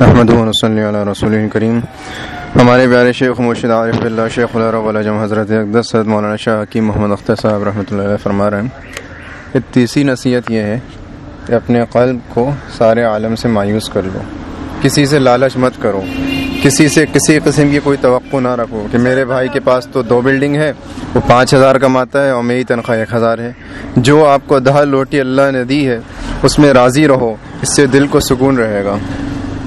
احمد صلی اللہ رسول کریم ہمارے پیارے شیخ مرشد عارف اللہ شیخ الرجم حضرت اقدس صد مولانا شاہ حکیم محمد اختر صاحب رحمۃ اللہ علیہ فرما رہے ہیں تیسری نصیحت یہ ہے کہ اپنے قلب کو سارے عالم سے مایوس کر لو۔ کسی سے لالچ مت کرو۔ کسی سے کسی قسم کی کوئی توقع نہ رکھو کہ میرے بھائی کے پاس تو دو بلڈنگ ہے، وہ پانچ ہزار کماتا ہے اور میری تنخواہ ایک ہزار ہے۔ جو آپ کو دہ لوٹی اللہ نے دی ہے، اس میں راضی رہو، اس سے دل کو سکون رہے گا۔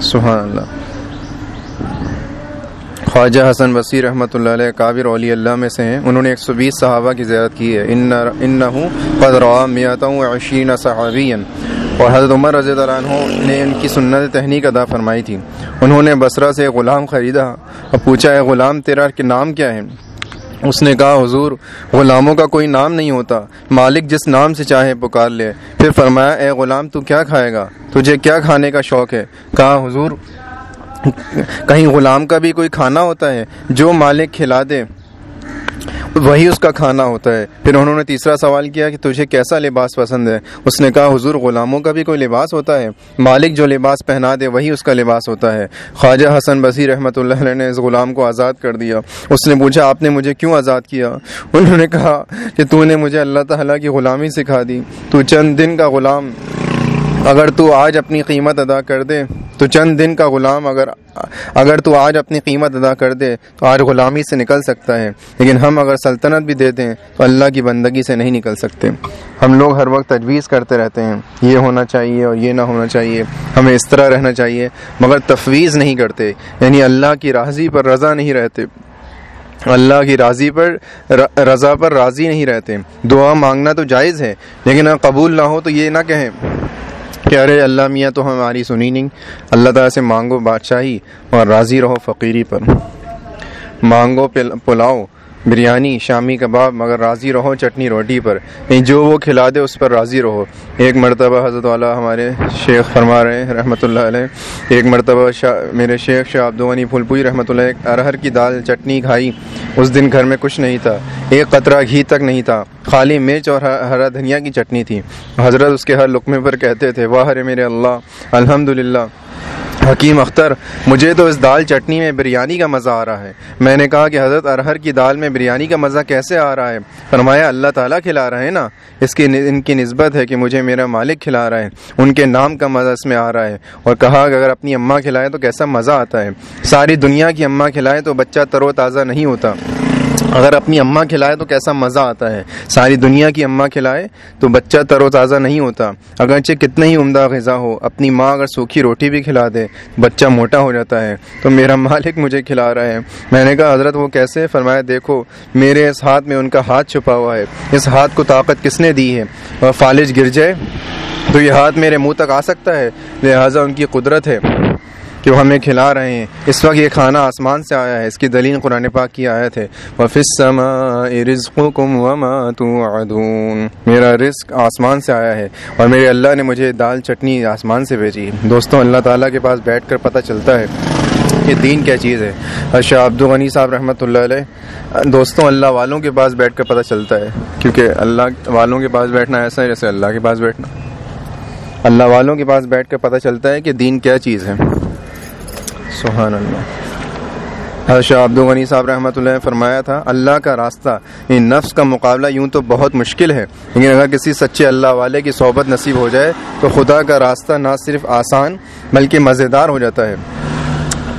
سبحان اللہ۔ خواجہ حسن وسیع رحمۃ اللہ علیہ کابر اولی اللہ میں سے ہیں۔ انہوں نے ایک سو بیس صحابہ کی زیارت کی ہے۔ ان قدر میتا ہوں عشین صحابین اور حضرت عمر رضی اللہ عنہ نے ان کی سنت تحنیک ادا فرمائی تھی۔ انہوں نے بصرہ سے غلام خریدا اور پوچھا ہے غلام، تیرا کہ نام کیا ہے؟ اس نے کہا، حضور، غلاموں کا کوئی نام نہیں ہوتا۔ مالک جس نام سے چاہے پکار لے۔ پھر فرمایا، اے غلام، تو کیا کھائے گا؟ تجھے کیا کھانے کا شوق ہے؟ کہا، حضور، کہیں غلام کا بھی کوئی کھانا ہوتا ہے جو مالک کھلا دے؟ وہی اس کا کھانا ہوتا ہے۔ پھر انہوں نے تیسرا سوال کیا کہ تجھے کیسا لباس پسند ہے؟ اس نے کہا، حضور، غلاموں کا بھی کوئی لباس ہوتا ہے؟ مالک جو لباس پہنا دے، وہی اس کا لباس ہوتا ہے۔ خواجہ حسن بصیر رحمۃ اللہ علیہ نے اس غلام کو آزاد کر دیا۔ اس نے پوچھا، آپ نے مجھے کیوں آزاد کیا؟ انہوں نے کہا کہ، تو نے مجھے اللہ تعالیٰ کی غلامی سکھا دی۔ تو چند دن کا غلام اگر تو آج اپنی قیمت ادا کر دے، تو چند دن کا غلام اگر اگر تو آج اپنی قیمت ادا کر دے، تو آج غلامی سے نکل سکتا ہے۔ لیکن ہم اگر سلطنت بھی دے دیں، تو اللہ کی بندگی سے نہیں نکل سکتے۔ ہم لوگ ہر وقت تجویز کرتے رہتے ہیں، یہ ہونا چاہیے اور یہ نہ ہونا چاہیے، ہمیں اس طرح رہنا چاہیے، مگر تفویض نہیں کرتے۔ یعنی اللہ کی راضی پر رضا نہیں رہتے۔ اللہ کی راضی پر رضا پر راضی نہیں رہتے۔ دعا مانگنا تو جائز ہے، لیکن قبول نہ ہو تو یہ نہ کہیں۔ کہ ارے اللہ میاں تو ہماری سنی نہیں۔ اللہ تعالیٰ سے مانگو بادشاہی اور راضی رہو فقیری پر۔ مانگو پلاؤ۔ بریانی، شامی کباب، مگر راضی رہو چٹنی روٹی پر۔ جو وہ کھلا دے اس پر راضی رہو۔ ایک مرتبہ حضرت والا ہمارے شیخ فرما رہے ہیں رحمۃ اللہ علیہ۔ ایک مرتبہ میرے شیخ شاہ عبدالغنی پھول پوئی رحمۃ اللہ ارہر کی دال چٹنی کھائی۔ اس دن گھر میں کچھ نہیں تھا۔ ایک قطرہ گھی تک نہیں تھا۔ خالی مرچ اور ہرا دھنیا کی چٹنی تھی۔ حضرت اس کے ہر لقمے پر کہتے تھے، واہ میرے اللہ الحمد للہ حکیم اختر، مجھے تو اس دال چٹنی میں بریانی کا مزہ آ رہا ہے۔ میں نے کہا کہ حضرت ارہر کی دال میں بریانی کا مزہ کیسے آ رہا ہے؟ فرمایا، اللہ تعالیٰ کھلا رہے ہیں نا؟ اس کی ان کی نسبت ہے کہ مجھے میرا مالک کھلا رہا ہے۔ ان کے نام کا مزہ اس میں آ رہا ہے۔ اور کہا کہ اگر اپنی اماں کھلائے تو کیسا مزہ آتا ہے؟ ساری دنیا کی اماں کھلائے تو بچہ تر و تازہ نہیں ہوتا۔ اگر اپنی اماں کھلائے تو کیسا مزہ آتا ہے؟ ساری دنیا کی اماں کھلائے تو بچہ تر و تازہ نہیں ہوتا۔ اگرچہ کتنا ہی عمدہ غذا ہو، اپنی ماں اگر سوکھی روٹی بھی کھلا دے، بچہ موٹا ہو جاتا ہے۔ تو میرا مالک مجھے کھلا رہا ہے۔ میں نے کہا، حضرت وہ کیسے؟ فرمایا، دیکھو، میرے اس ہاتھ میں ان کا ہاتھ چھپا ہوا ہے۔ اس ہاتھ کو طاقت کس نے دی ہے؟ اور فالج گر جائے تو یہ ہاتھ میرے منہ تک آ سکتا ہے، لہٰذا ان کی قدرت ہے۔ کہ وہ ہمیں کھلا رہے ہیں۔ اس وقت یہ کھانا آسمان سے آیا ہے۔ اس کی دلیل قرآن پاک کی آیت ہے۔ میرا رزق آسمان سے آیا ہے اور میرے اللہ نے مجھے دال چٹنی آسمان سے بھیجی دوستوں اللہ تعالیٰ کے پاس بیٹھ کر پتہ چلتا ہے کہ دین کیا چیز ہے۔ اچھا، شاہ عبد الغنی صاحب رحمۃ اللہ علیہ دوستوں اللہ والوں کے پاس بیٹھ کر پتہ چلتا ہے۔ کیونکہ اللہ والوں کے پاس بیٹھنا ایسا ہے جیسے اللہ کے پاس بیٹھنا۔ اللہ والوں کے پاس بیٹھ کر پتہ چلتا ہے کہ دین کیا چیز ہے۔ سبحان اللہ۔ شاہ عبد الغنی صاحب رحمۃ اللہ نے فرمایا تھا، اللہ کا راستہ ان نفس کا مقابلہ یوں تو بہت مشکل ہے، لیکن اگر کسی سچے اللہ والے کی صحبت نصیب ہو جائے تو خدا کا راستہ نہ صرف آسان بلکہ مزیدار ہو جاتا ہے۔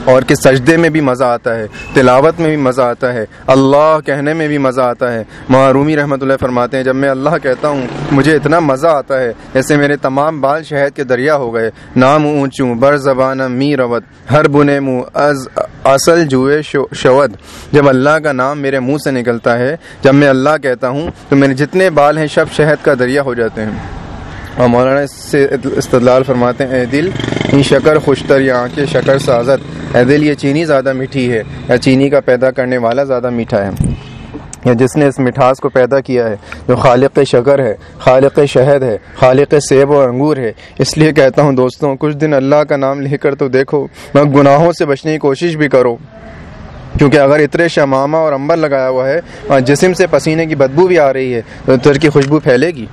اور کہ سجدے میں بھی مزہ آتا ہے، تلاوت میں بھی مزہ آتا ہے، اللہ کہنے میں بھی مزہ آتا ہے۔ معرومی رحمۃ اللہ فرماتے ہیں، جب میں اللہ کہتا ہوں، مجھے اتنا مزہ آتا ہے، جیسے میرے تمام بال شہد کے دریا ہو گئے۔ نام اونچوں، بر زبان می روت ہر بنے منہ از اصل جوئے شود۔ جب اللہ کا نام میرے منہ سے نکلتا ہے، جب میں اللہ کہتا ہوں، تو میرے جتنے بال ہیں شب شہد کا دریا ہو جاتے ہیں۔ اور مولانا اس سے استدلال فرماتے ہیں، اے دل، ان شکر خوشتر یا آنکھیں شکر سازت۔ اے دل، یہ چینی زیادہ میٹھی ہے، یا چینی کا پیدا کرنے والا زیادہ میٹھا ہے۔ یا جس نے اس مٹھاس کو پیدا کیا ہے، جو خالق شکر ہے، خالق شہد ہے، خالق سیب و انگور ہے۔ اس لیے کہتا ہوں دوستوں، کچھ دن اللہ کا نام لے کر تو دیکھو، میں گناہوں سے بچنے کی کوشش بھی کرو کیونکہ اگر اترے شمامہ اور امبر لگایا ہوا ہے، اور جسم سے پسینے کی بدبو بھی آ رہی ہے، تو تر کی خوشبو پھیلے گی۔